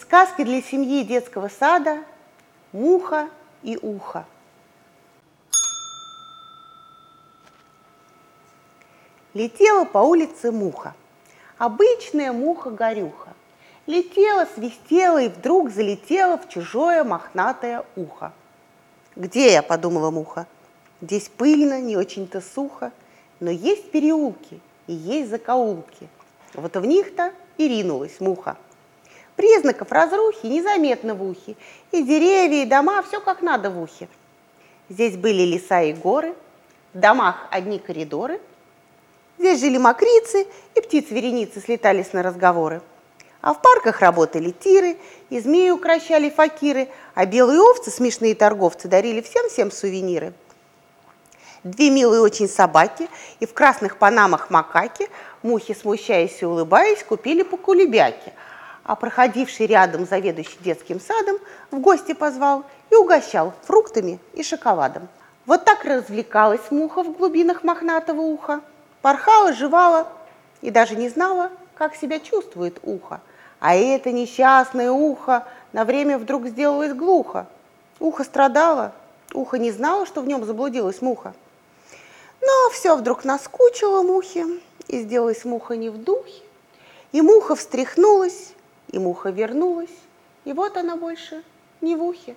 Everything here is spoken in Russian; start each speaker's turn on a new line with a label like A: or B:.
A: Сказки для семьи и детского сада «Муха и ухо». Летела по улице муха, обычная муха-горюха. Летела, свистела и вдруг залетела в чужое мохнатое ухо. «Где я?» – подумала муха. «Здесь пыльно, не очень-то сухо, но есть переулки и есть закоулки. Вот в них-то и ринулась муха». Признаков разрухи незаметно в ухе. И деревья, и дома, все как надо в ухе. Здесь были леса и горы, в домах одни коридоры. Здесь жили мокрицы, и птицы-вереницы слетались на разговоры. А в парках работали тиры, и змеи укращали факиры, а белые овцы, смешные торговцы, дарили всем-всем сувениры. Две милые очень собаки и в красных панамах макаки, мухи, смущаясь и улыбаясь, купили по кулебяке – а проходивший рядом заведующий детским садом в гости позвал и угощал фруктами и шоколадом. Вот так развлекалась муха в глубинах мохнатого уха, порхала, жевала и даже не знала, как себя чувствует ухо. А это несчастное ухо на время вдруг сделалось глухо. Ухо страдало, ухо не знало, что в нем заблудилась муха. Но все вдруг наскучило мухе, и сделалась муха не в духе. И муха встряхнулась, и муха вернулась, и вот она больше не в ухе.